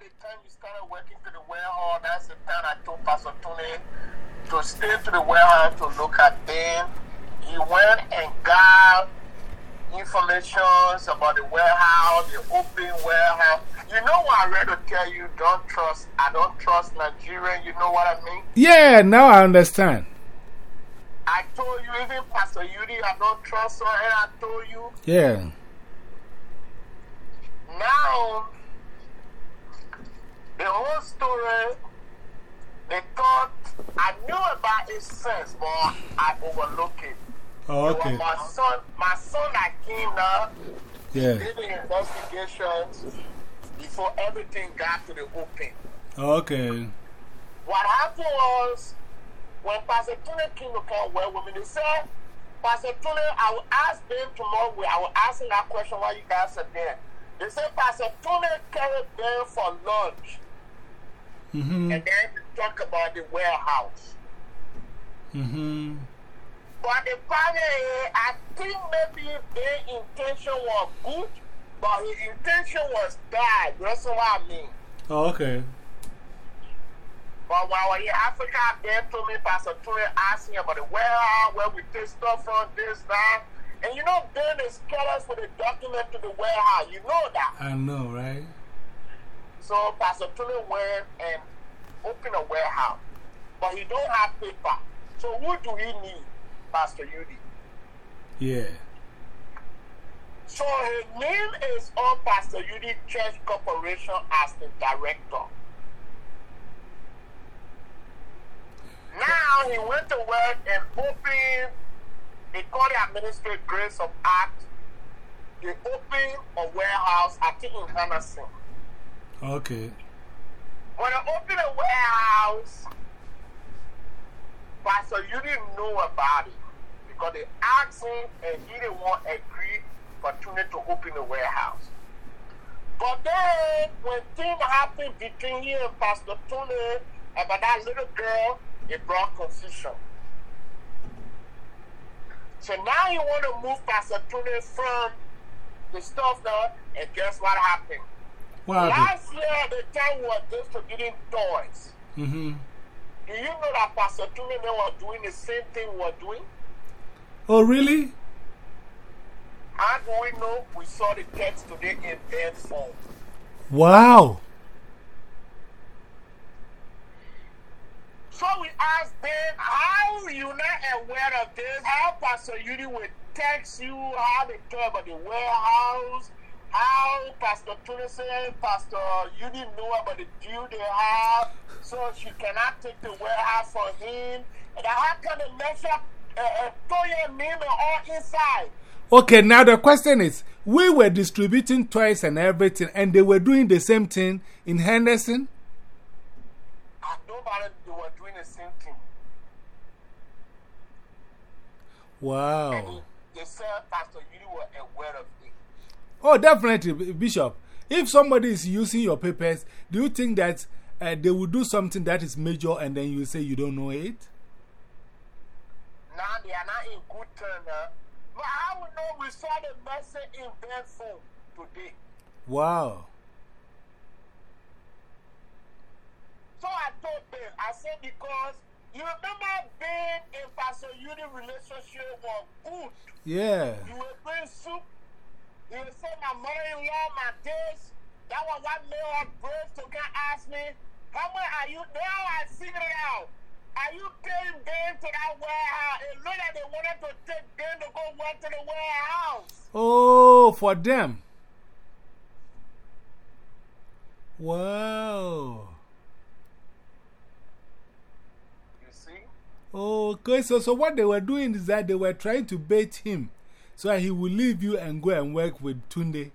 the time you started working to the warehouse, that's the time I told Pastor Tony to stay to the warehouse to look at them. He went and got information about the warehouse, the open warehouse. You know what I read to tell you? Don't trust. I don't trust Nigerian. You know what I mean? Yeah, now I understand. I told you, even Pastor Yudi, I don't trust her, and I told you. Yeah. Now, the whole story, they thought I knew about its sense, but I overlooked it. Oh, It okay. my son, my son that came now, Yeah. did the investigations before everything got to the open. Oh, okay. What happened was, when Pastor Tune came to come well me, they said, Pastor Tune, I will ask them tomorrow, I will ask that question while you guys are there. They said Pastor Tune carried them for lunch Mm hmm. and then talk about the warehouse. Mm hmm. But the is, I think maybe their intention was good, but his intention was bad. That's what I mean. Oh, okay. But while we're in Africa, they told me Pastor Ture asked me about the warehouse, where we take stuff from, this, that. And you know, Ben is careless with the document to the warehouse. You know that. I know, right? So Pastor Ture went and opened a warehouse. But he don't have paper. So who do he need, Pastor Yudi? Yeah. So his name is on Pastor Yudi Church Corporation as the director. Now he went to work and opened, they call it Administrative Grace of Act. They opened a warehouse, I think in Henderson. Okay. When I opened a warehouse, Pastor, you didn't know about it because they asked him and he didn't want to agree for Tune to open a warehouse. But then, when things happened between him and Pastor Tune about that little girl, it brought confusion. So now you want to move Pastor Tune from the stuff now, and guess what happened? What? Last year, the time we were distributing toys. Mm hmm. Do you know that Pastor Tune and were doing the same thing we were doing? Oh, really? How do we know? We saw the text today in bed form. Wow. So we asked them, how you not aware of this? How Pastor Yudi will text you how they talk about the warehouse? How Pastor Pastor Yudi know about the deal they have, so she cannot take the warehouse for him. And how can they measure uh, uh, your name all inside? Okay, now the question is we were distributing toys and everything, and they were doing the same thing in Henderson? I know it, they were doing the same thing. Wow. They said Pastor Yudi were aware of it. Oh, definitely, Bishop. If somebody is using your papers, do you think that uh, they will do something that is major and then you say you don't know it? Now they are not in good terms. But how we know we saw the message in Ben phone today? Wow. So I told Ben, I said because you remember Ben and Pastor Yudi relationship was good. Yeah. You will soup. You say my mother-in-law, my this. That was what made her brave to come ask me, how much are you? Now I figured it out. Are you taking Ben to that warehouse? It looked like they wanted to take Ben to go work to the warehouse. Oh, for them. Wow. You see? Okay, so, so what they were doing is that they were trying to bait him so that he will leave you and go and work with Tunde.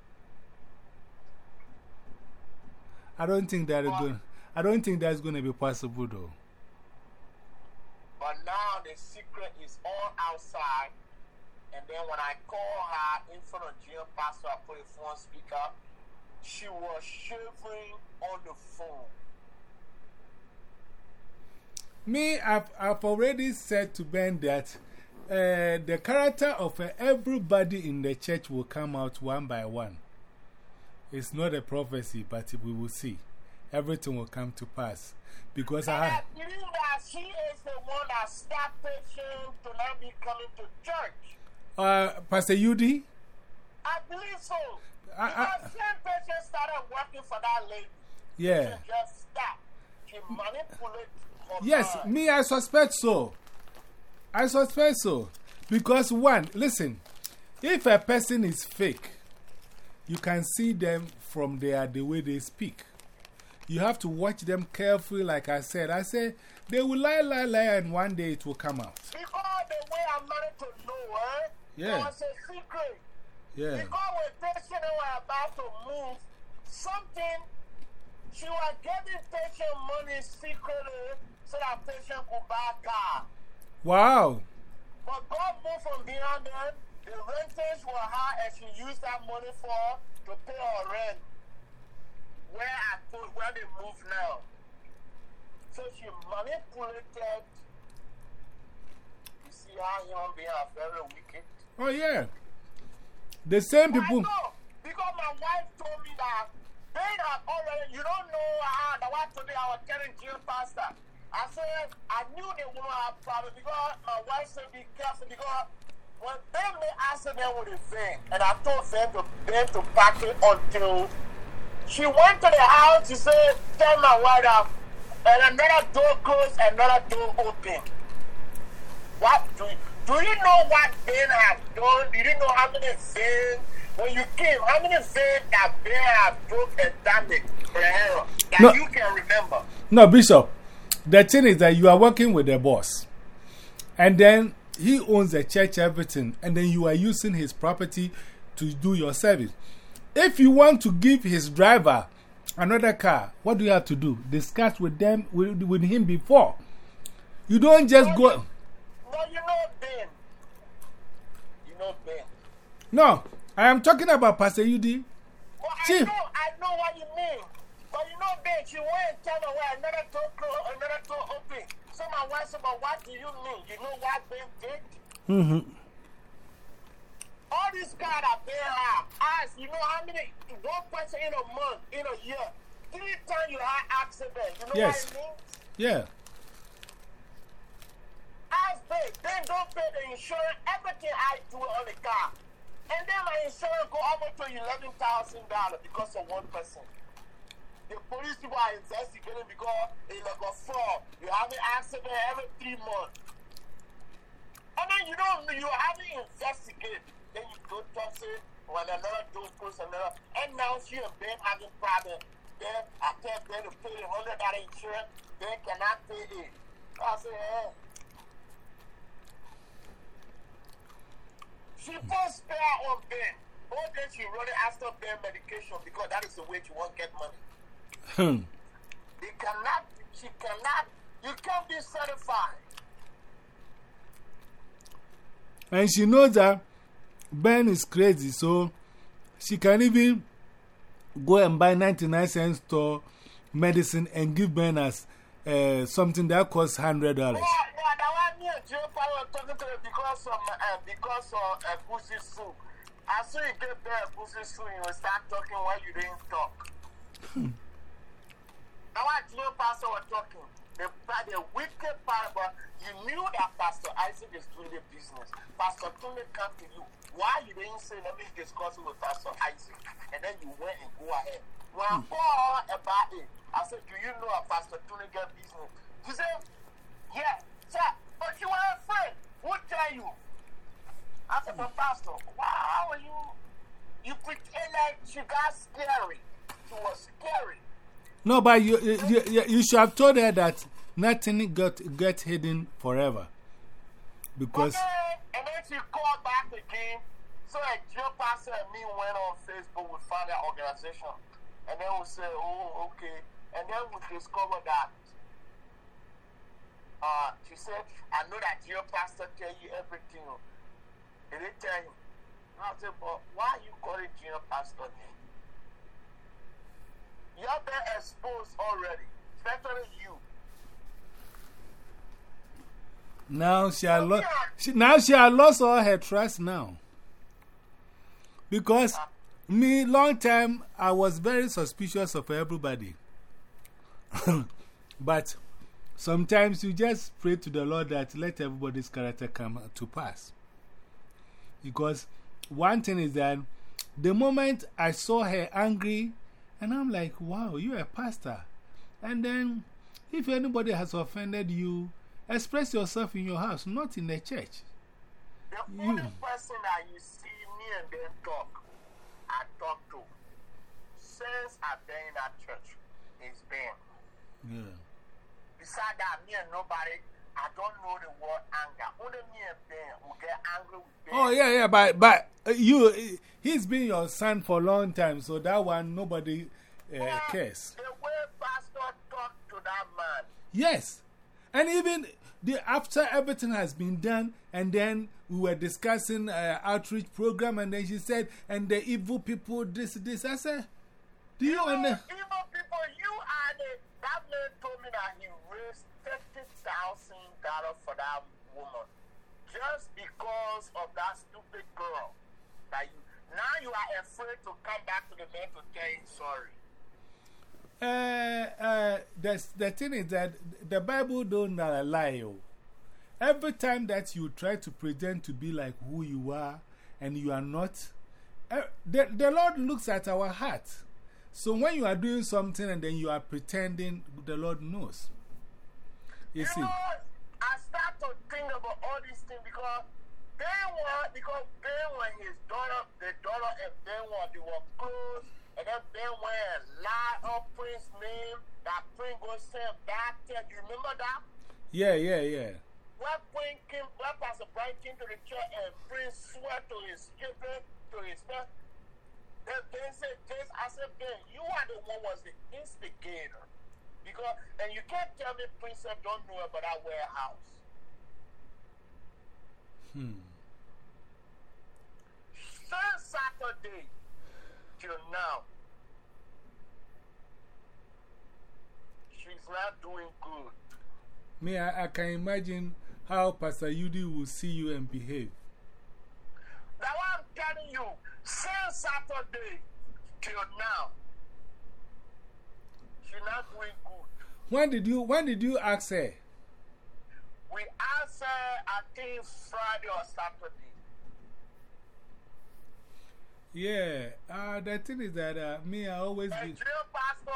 I don't think that is going. I don't think that's going to be possible, though. But now the secret is all outside. And then when I call her in front of Jim Pastor, I put a phone speaker. She was shivering on the phone. Me, I've, I've already said to Ben that uh, the character of uh, everybody in the church will come out one by one. It's not a prophecy, but we will see. everything will come to pass. Because And I. I believe that she is the one that stopped patients to not be coming to church. Uh, Pastor Yudi? I believe so. I- I- because same patient started working for that lady. Yeah. She just stopped. She manipulated Yes, me, I suspect so. I suspect so. Because, one, listen, if a person is fake, you can see them from their, the way they speak. You have to watch them carefully, like I said. I said, they will lie, lie, lie, and one day it will come out. Because the way I managed to know, eh? Yeah. It was a secret. Yeah. Because when patient were about to move, something, she was giving patient money secretly so that patient could buy a car. Wow. But God moved from behind them. The renters were high and she used that money for to pay her rent. Where I put where they move now. So she manipulated. You see how human beings are very wicked. Oh, yeah. The same I people. know because my wife told me that they had already. You don't know how the wife today I was telling Jill Pastor. I said I knew they wouldn't have problem because my wife said be careful because when they made accident with the van and I told them to them to pack it until she went to the house. She said, "Tell my wife that and another door closed, another door open." What do you, do you know what Ben have done? Do you know how many veins when you came, how many veins that Ben have broke and damaged for the hell that No. you can remember? No, Bishop, the thing is that you are working with the boss. And then he owns the church, everything. And then you are using his property to do your service. If you want to give his driver another car, what do you have to do? Discuss with them, with, with him before. You don't just go. No, you know Ben. You know Ben. No, I am talking about Pastor Yudi. Well, I know, I know what you mean. But you know, she went tell where another door closed, another door open. So my wife said, but what do you mean? You know what Ben did? Mm -hmm. All these guys they have, ask, you know how many, one person in a month, in a year, three times you had accident. You know Yes. what I mean? Yeah. Ask they, then don't pay the insurance, everything I do on the car. And then my insurance go almost to $11,000 because of one person. The police people are investigating because it's like a. You have an accident every three months. I mean, you don't, you haven't investigated. Then you go to to when another door goes another. And now she and Ben having a problem. Then I tell Ben to pay the hundred dollar insurance. Ben cannot pay it. I say, hey. She put spare on Ben. All day she running after Ben medication because that is the way she won't get money. Hmm. They cannot, she cannot, you can't be certified. And she knows that Ben is crazy, so she can even go and buy 99 cent store medicine and give Ben as uh, something that costs $100. No, no, that one Powell talking to her because of, uh, because of uh, pussy soup. As soon as you get there, pussy soup, you will start talking while you didn't talk. Now, what Joe Pastor was talking, the, the wicked part, but you knew that Pastor Isaac is doing the business. Pastor Tony come to you. Why you didn't say, let me discuss it with Pastor Isaac? And then you went and go ahead. When hmm. I called about it, I said, do you know a Pastor Tony get business? She said, yeah, sir, but you were afraid. Who tell you? I said, but Pastor, why are you, you pretend like she got scary. She was scary. No, but you, you, you, should have told her that nothing got, get hidden forever. Because, Okay, and then she called back again. So a Joe Pastor and me went on Facebook, we found that organization. And then we said, oh, okay. And then we discovered that uh, she said, I know that your pastor tell you everything. oh." Did they tell? And I said, but why are you calling junior pastor name? You're been exposed already, especially you. now she, had lo she, now she had lost all her trust now. Because me, long time, I was very suspicious of everybody. but sometimes you just pray to the Lord that let everybody's character come to pass. Because one thing is that the moment I saw her angry, and I'm like, wow, you're a pastor. And then, if anybody has offended you, express yourself in your house, not in the church. The only person that you see me and them talk, I talk to, since I've been in that church, is Ben. Yeah. Beside that, me and nobody, I don't know the word anger. Only me and Ben will get angry with Ben. Oh, yeah, yeah, but, but uh, you, uh, he's been your son for a long time, so that one nobody uh, cares. The way Pastor talked to that man, Yes. And even the, after everything has been done, and then we were discussing uh, outreach program, and then she said, and the evil people, this, this. I said, Do you understand? evil people, you are the, that man told me that he raised $30,000 for that woman just because of that stupid girl. That you, now you are afraid to come back to the man to tell him sorry. Uh, uh, the, the thing is that the Bible don't lie. Oh. Every time that you try to pretend to be like who you are and you are not, uh, the, the Lord looks at our heart. So when you are doing something and then you are pretending, the Lord knows. You You see? know, Start to think about all these things because they were because they were his daughter, the daughter and Ben were they were close, and then Ben went and lied up Prince's name, that Prince was sent back there. You remember that? Yeah, yeah, yeah. When Prince came, when Pastor Brian came to the church and Prince swore to his children, to his son, then Ben said, James, I said, Ben, you are the one was the instigator. Because, and you can't tell me Princess don't know about that warehouse. Hmm. Since Saturday till now, she's not doing good. Me, I, I can imagine how Pastor Yudi will see you and behave. Now I'm telling you, since Saturday till now, she's not doing good. When did you, when did you ask her? We her, I think Friday or Saturday. Yeah, uh, the thing is that uh, me, I always be. Jill Pastor,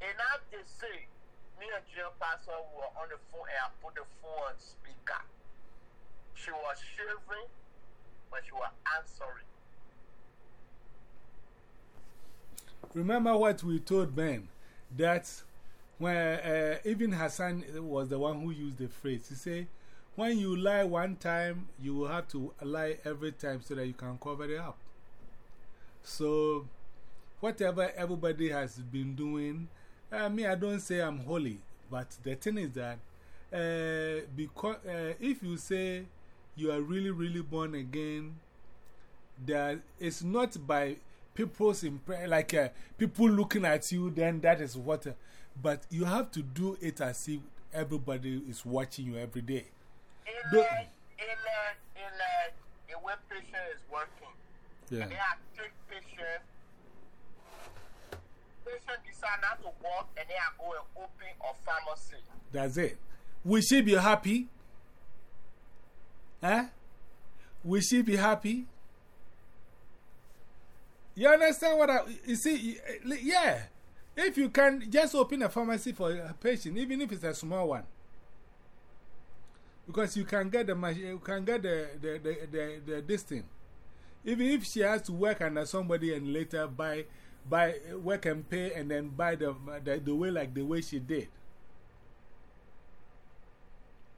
I just say, me and Jill Pastor were on the phone and I put the phone on speaker. She was shivering, but she was answering. Remember what we told Ben that when uh, even Hassan was the one who used the phrase. He said, When you lie one time, you will have to lie every time so that you can cover it up. So, whatever everybody has been doing, I mean, I don't say I'm holy, but the thing is that uh, because, uh, if you say you are really, really born again, that it's not by people's impre like uh, people looking at you, then that is what. But you have to do it as if everybody is watching you every day. In like, in like, in like, the way patient is working. Yeah. And then I take patient. Patient decide not to work, and then I go and open a pharmacy. That's it. Will she be happy? Eh? Will she be happy? You understand what I. You see, yeah. If you can just open a pharmacy for a patient, even if it's a small one. Because you can get the, you can get the, the, the, the, the, this thing. Even if she has to work under somebody and later buy, buy, work and pay and then buy the, the, the way like the way she did.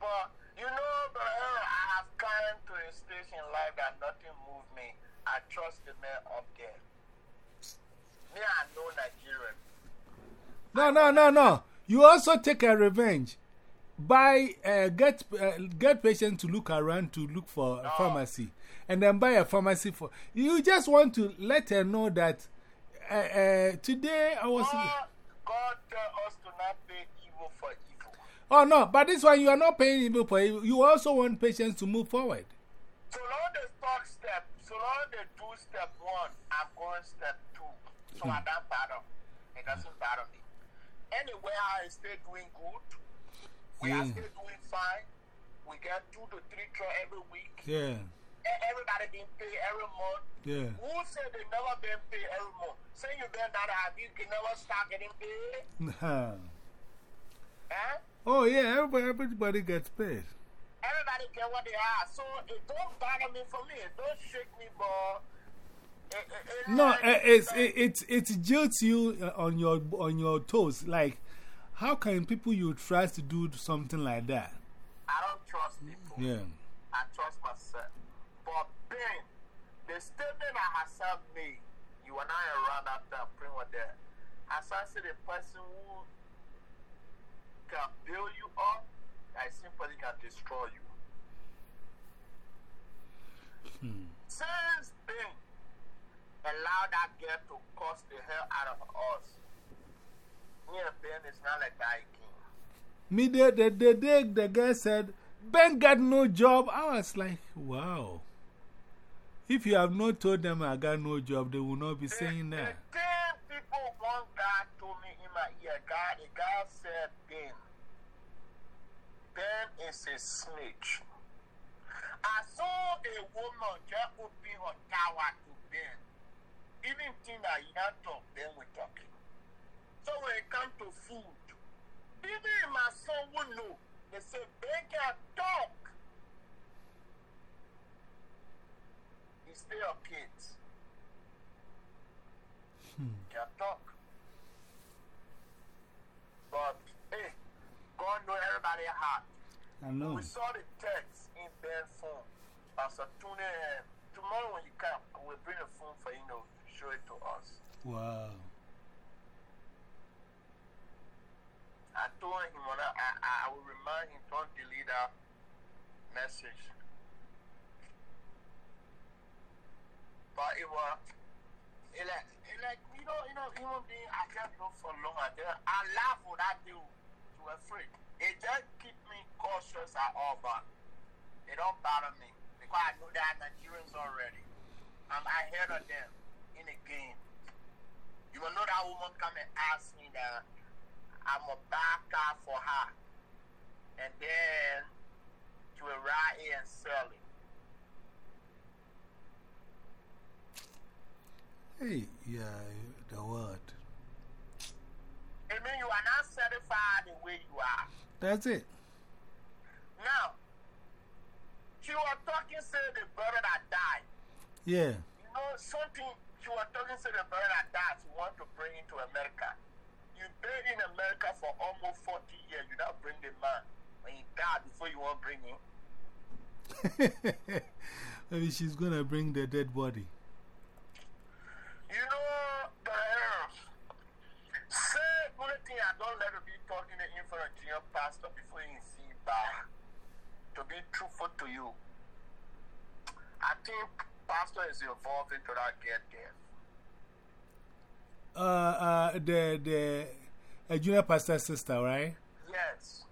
But you know, I have come to a stage in life that nothing moved me. I trust the man up there. Me, I know Nigerian. No, no, no, no. You also take a revenge. Buy, uh, get, uh, get patients to look around to look for a pharmacy. And then buy a pharmacy for. You just want to let her know that uh, uh, today I was. God, God tell us to not pay evil for evil. Oh, no, but this one you are not paying evil for evil. You also want patients to move forward. So long they talk step, so long they do step one, I'm going step two. So I don't bother. It doesn't bother me. Anyway, I still doing good. We are still doing fine. We get two to three truck every week. Yeah. Everybody been paid every month. Yeah. Who said they never been paid every month? Say you been that have you can never start getting paid? Huh. Eh? Oh, yeah, everybody, everybody gets paid. Everybody get what they are. So it don't bother me for me. It don't shake me, but. No, like- eh, it's, it, it, it jilts you uh, on your, on your toes. Like, how can people you trust to do something like that? I don't trust people. Yeah. I trust myself. But Ben, the statement I Hassan made, you and I around after I print with that. Hassan said the person who can build you up, I simply can destroy you. Since Ben allowed that girl to cost the hell out of us, me and Ben is not like that again. Me, the, the, the day the guy said, Ben got no job, I was like, wow. If you have not told them I got no job, they will not be saying the, that. The thing people, one guy told me in my ear, God, the guy said, Ben, Ben is a snitch. I saw a woman just open her tower to Ben. Even thing that you not talk, Ben we talking. So when it comes to food, even my son will know. They say, Ben can talk. He's still a kid. Can talk. But, hey, God know everybody heart. I know. We saw the text in Ben's phone. Pastor Tune, uh, tomorrow when you come, we'll bring a phone for you to show it to us. Wow. I told him, when I, I, I will remind him, don't delete that message. But it was, it like, it like, you know, you know, human being, I can't look for long. I, I laugh when I do to afraid. It just keep me cautious at all, but it don't bother me because I know that Nigerians already. I'm ahead of them in a game. You will know that woman come and ask me that I'm a backer for her. And then she will ride and sell it. Hey, yeah, the word. I mean, you are not certified the way you are. That's it. Now, she was talking, say the brother that died. Yeah. You know, something, she are talking, to the brother that she want to bring him to America. You been in America for almost 40 years, you not bring the man. When he died before you want to bring him. Maybe she's going to bring the dead body. You know, the earth. Say only thing I don't let her be talking in front of junior pastor before you see back. To be truthful to you, I think pastor is involved into that get there. Uh, uh, the, the a junior pastor sister, right? Yes.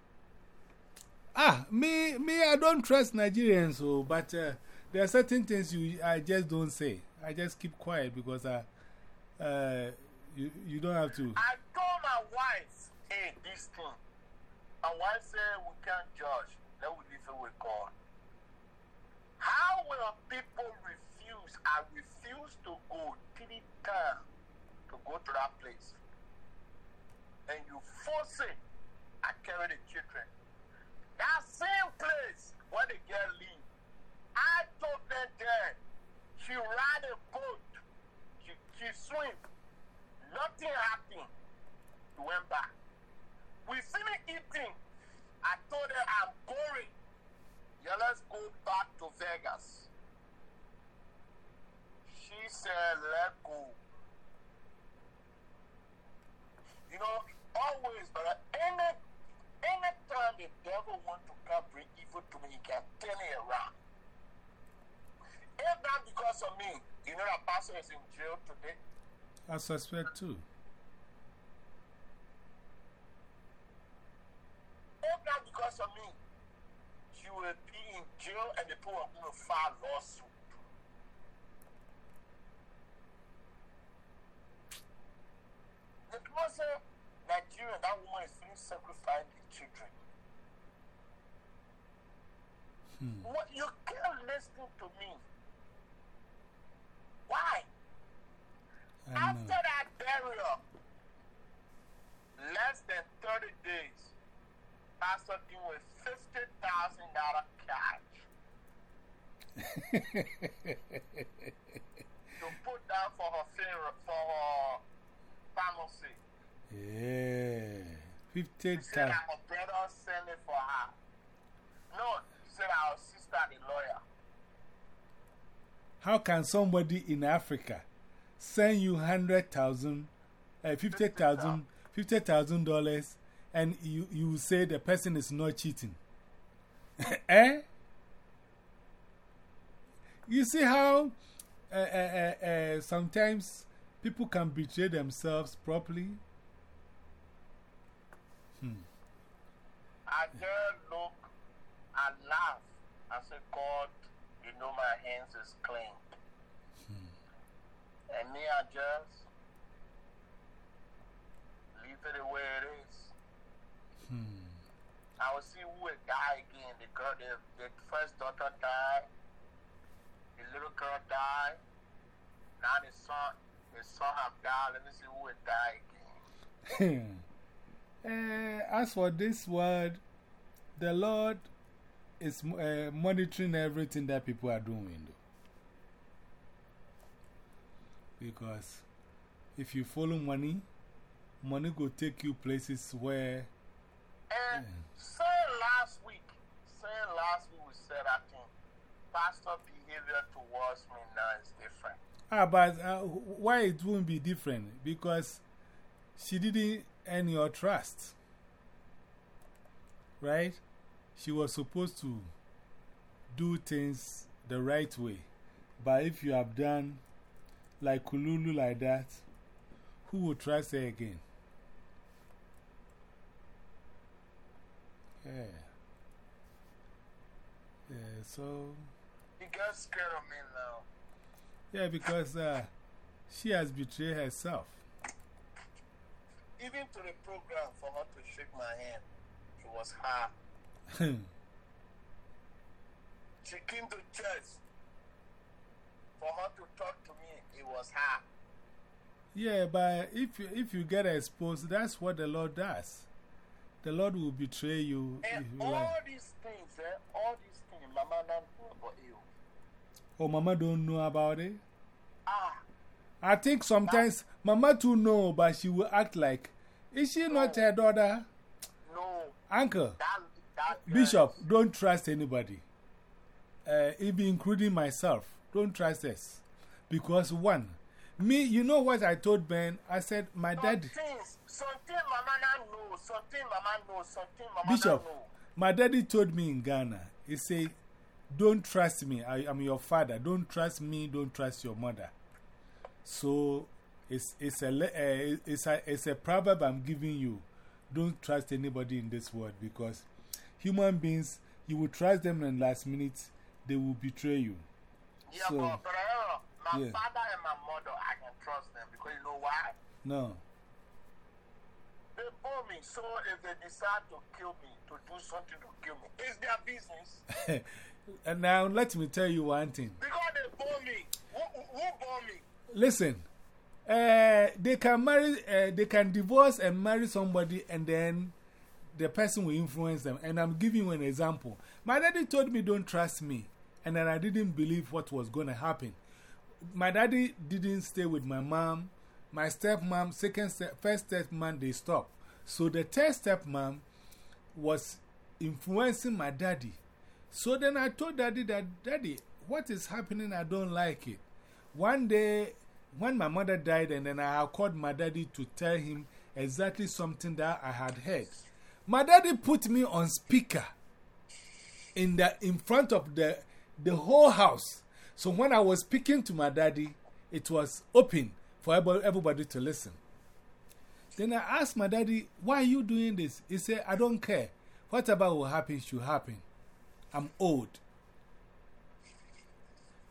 Ah, me, me, I don't trust Nigerians, so, but uh, there are certain things you, I just don't say. I just keep quiet because I, uh, you, you don't have to. I told my wife, hey, this thing. My wife said we can't judge. Let we leave it with God. How will people refuse? I refuse to go three times to go to that place. And you force it. I carry the children. That same place where the girl live. I took them there. She ride a boat. She, she swim. Nothing happened. We went back. We finished eating. I told her I'm going. Yeah, let's go back to Vegas. She said, let go. You know, always, but any anytime the devil want to come bring evil to me, he can turn it around. If not because of me, you know that pastor is in jail today. I suspect too. People are going to file lawsuit. The people say Nigeria, that you sacrifice the children? Hmm. What, you can't listen to me. to put down for her funeral, for her pharmacy. yeah. Fifty She said times. that her brother it for her. No, she said our sister, the lawyer. How can somebody in Africa send you hundred thousand, uh, fifty thousand, fifty thousand dollars, and you you say the person is not cheating? eh? You see how uh, uh, uh, uh, sometimes people can betray themselves properly? I just look, I laugh. I said, God, you know my hands is clean. And me, I just leave it the way it is. Hmm. I will see who will die again. The girl, the, the first daughter died. The little girl died. Now the son, the son have died. Let me see who will die again. Eh, as for this word, the Lord is uh, monitoring everything that people are doing. Though. Because if you follow money, money will take you places where. And saying last week, saying last week we said I think pastor behavior towards me now is different. Ah, but uh, why it won't be different? Because she didn't earn your trust. Right? She was supposed to do things the right way. But if you have done like Kululu like that, who will trust her again? Yeah. Yeah, so. He got scared of me now. Yeah, because uh, she has betrayed herself. Even to the program for her to shake my hand, it was her. She came to church. For her to talk to me, it was her. yeah, but if you, if you get exposed, that's what the Lord does. The Lord will betray you. And you all like. these things, eh, all these things, Mama know about you. Oh, Mama don't know about it? Ah, I think sometimes Mama too know, but she will act like, is she not her daughter? no, Uncle, that, that Bishop, is- don't trust anybody. Uh, even including myself. Don't trust us. Because one, me, you know what I told Ben? I said, my Some dad, things, something Mama not know, something Mama know, something Mama Bishop, know. my daddy told me in Ghana, he said, don't trust me. I am your father. Don't trust me. Don't trust your mother. So it's, it's, a, uh, it's, a, it's a proverb I'm giving you. Don't trust anybody in this world because human beings, you will trust them and last minute they will betray you. Yeah, So- but, but uh, my Yeah. father and my mother, I can trust them because you know why? No. They bore me, so if they decide to kill me, to do something to kill me, it's their business. and now let me tell you one thing. Because they bore me. Who, who, who bore me? Listen, uh, they can marry, uh, they can divorce and marry somebody, and then the person will influence them. And I'm giving you an example. My daddy told me, Don't trust me. And then I didn't believe what was going to happen. My daddy didn't stay with my mom. My stepmom, second step, first stepmom, they stopped. So the third stepmom was influencing my daddy. So then I told daddy that, Daddy, what is happening? I don't like it. One day, when my mother died, and then I called my daddy to tell him exactly something that I had heard. My daddy put me on speaker in, the, in front of the, the whole house. So when I was speaking to my daddy, it was open for everybody, to listen. Then I asked my daddy, Why are you doing this? He said, I don't care. Whatever will happen should happen. I'm old.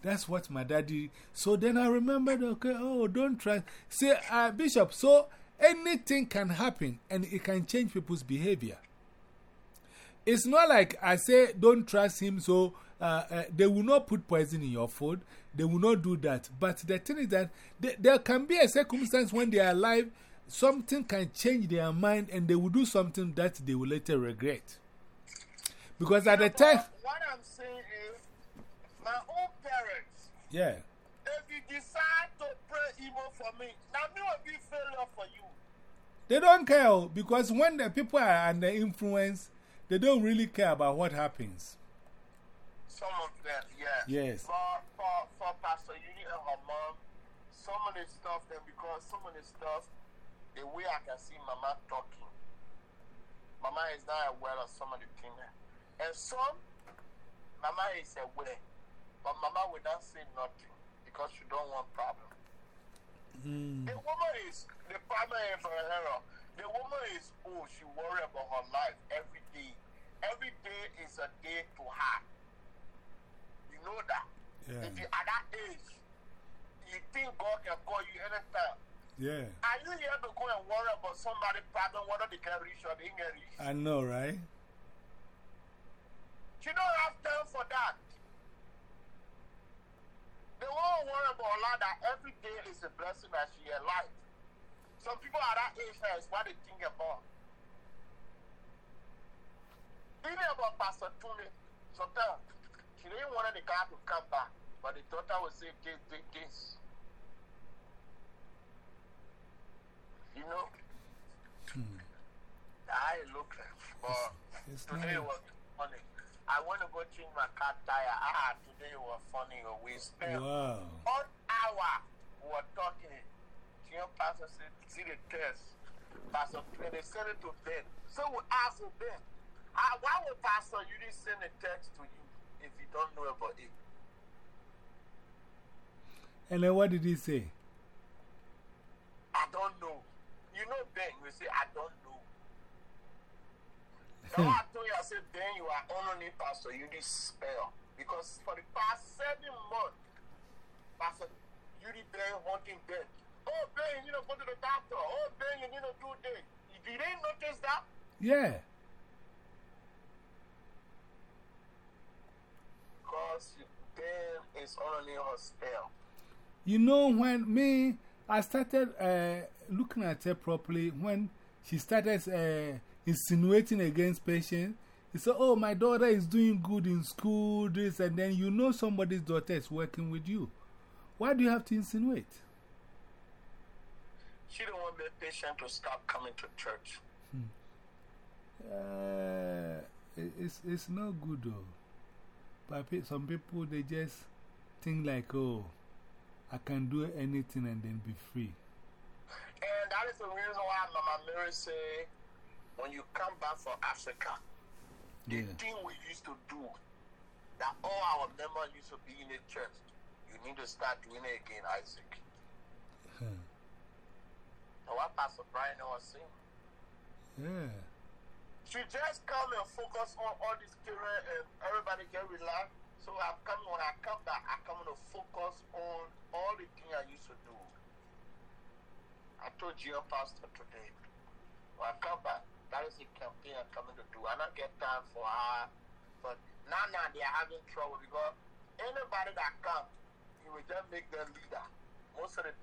That's what my daddy. So then I remembered, okay, oh, don't try. Say, uh, Bishop, so anything can happen and it can change people's behavior. It's not like I say, don't trust him, so uh, uh, they will not put poison in your food. They will not do that. But the thing is that they, there can be a circumstance when they are alive, something can change their mind and they will do something that they will later regret. Because at the time. What I'm saying is, my own parents. Yeah. If you decide to pray evil for me, that will be failure for you. They don't care because when the people are under influence, they don't really care about what happens. Some of them, yes. Yes. For, for, for Pastor Uni and her mom, some of the stuff, then because some of the stuff, the way I can see Mama talking, Mama is not aware of some of the things. And some, Mama is aware, but Mama will not say nothing because she don't want problem. Mm. The woman is, the problem is for her, the woman is, oh, she worry about her life every day. Every day is a day to her. You know that. Yeah. If you at that age, you think God can call you anytime. Yeah. Are you here to go and worry about somebody problem, whether they can reach or they can reach? I know, right? She don't have time for that. They won't worry about Allah that every day is a blessing that she alive. Some people at that age is what they think about. Even about Pastor Tune, sometimes she didn't want the car to come back, but the daughter would say this, this, this. You know? Hmm. I look like, but It's today not- was funny. I want to go change my car tire. Ah, today was funny. We spent Wow. one hour we were talking. Senior pastor said, see the test. Pastor, and they sent it to Ben. So we asked Ben, ah, why would Pastor you didn't send a text to you if you don't know about it? And then what did he say? I don't know. You know Ben, you say, I don't know. Now I told you, I said, Ben, you are honoring Pastor you need spell. Because for the past seven months, Pastor Yuri Ben hunting Ben. Oh, Ben, you know, go to the doctor. Oh, Ben, you need to do this. You didn't notice that? Yeah. Because is honoring her. You know, when me, I started uh, looking at her properly, when she started uh, insinuating against patients, he said, Oh, my daughter is doing good in school, this, and then you know somebody's daughter is working with you. Why do you have to insinuate? She don't want the patient to stop coming to church. Uh, it's, it's not good though. But some people, they just think like, oh, I can do anything and then be free. And that is the reason why Mama Mary say, when you come back from Africa, the Yeah. thing we used to do, that all our members used to be in the church, you need to start doing it again, Isaac. Huh. What Pastor Brian was saying, Yeah. She just come and focus on all this children and everybody get relaxed. So I'm coming when I come back, I come to focus on all the things I used to do. I told your Pastor today, when I come back, that is the campaign I'm coming to do. I don't get time for her, but now now they are having trouble because anybody that come, you will just make them leader. Most of the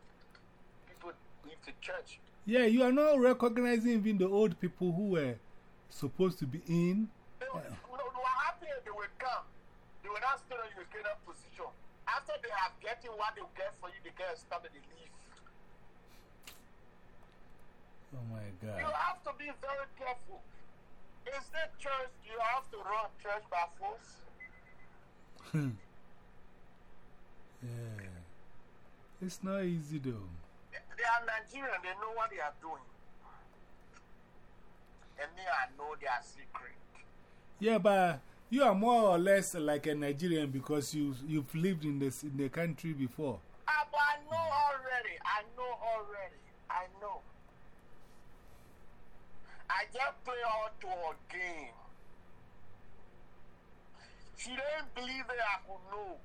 people leave the church. Yeah, you are not recognizing even the old people who were supposed to be in. They, no, they were happy they will come. They will not stay in your greater position. After they have getting what they get for you, they get stop and they leave. Oh my You God. have to be very careful. Is the church, you have to run church by force? Yeah. It's not easy though. They are Nigerian, they know what they are doing. And me, I know their secret. Yeah, but you are more or less like a Nigerian because you, you've lived in, this, in the country before. Ah, but I know already. I know already. I know. I just play her to her game. She didn't believe that I could know.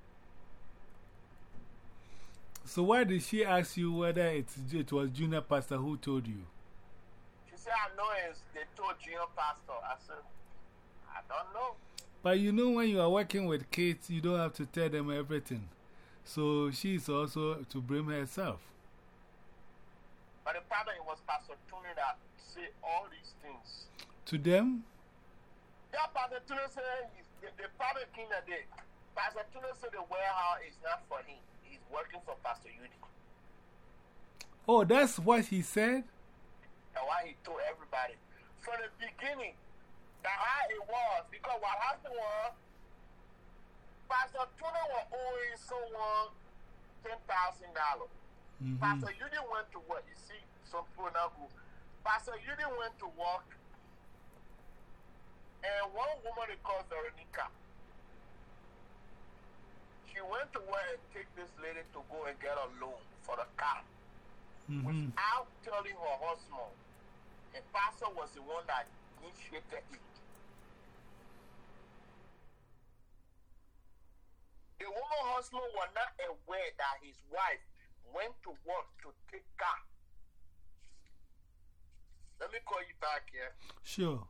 So why did she ask you whether it's, it was Junior Pastor who told you? Said, I know it's, they told junior pastor. I said, I don't know. But you know, when you are working with kids, you don't have to tell them everything. So she's also to blame herself. But the problem it was Pastor Tony that said all these things. To them? Yeah, Pastor Tony said the, the problem came that day. Pastor Tony said the warehouse is not for him. He's working for Pastor Yudi. Oh, that's what he said? He told everybody. From the beginning, that how it was. Because what happened was, Pastor Tony was owing someone $10,000. dollars -hmm. Pastor Yudi went to work. You see, some people now go. Pastor Yudi went to work, and one woman they called Veronica. She went to work and take this lady to go and get a loan for the car -hmm. without telling her husband. And Pastor was the one that initiated it. The woman husband was not aware that his wife went to work to take care. Let me call you back here. Sure.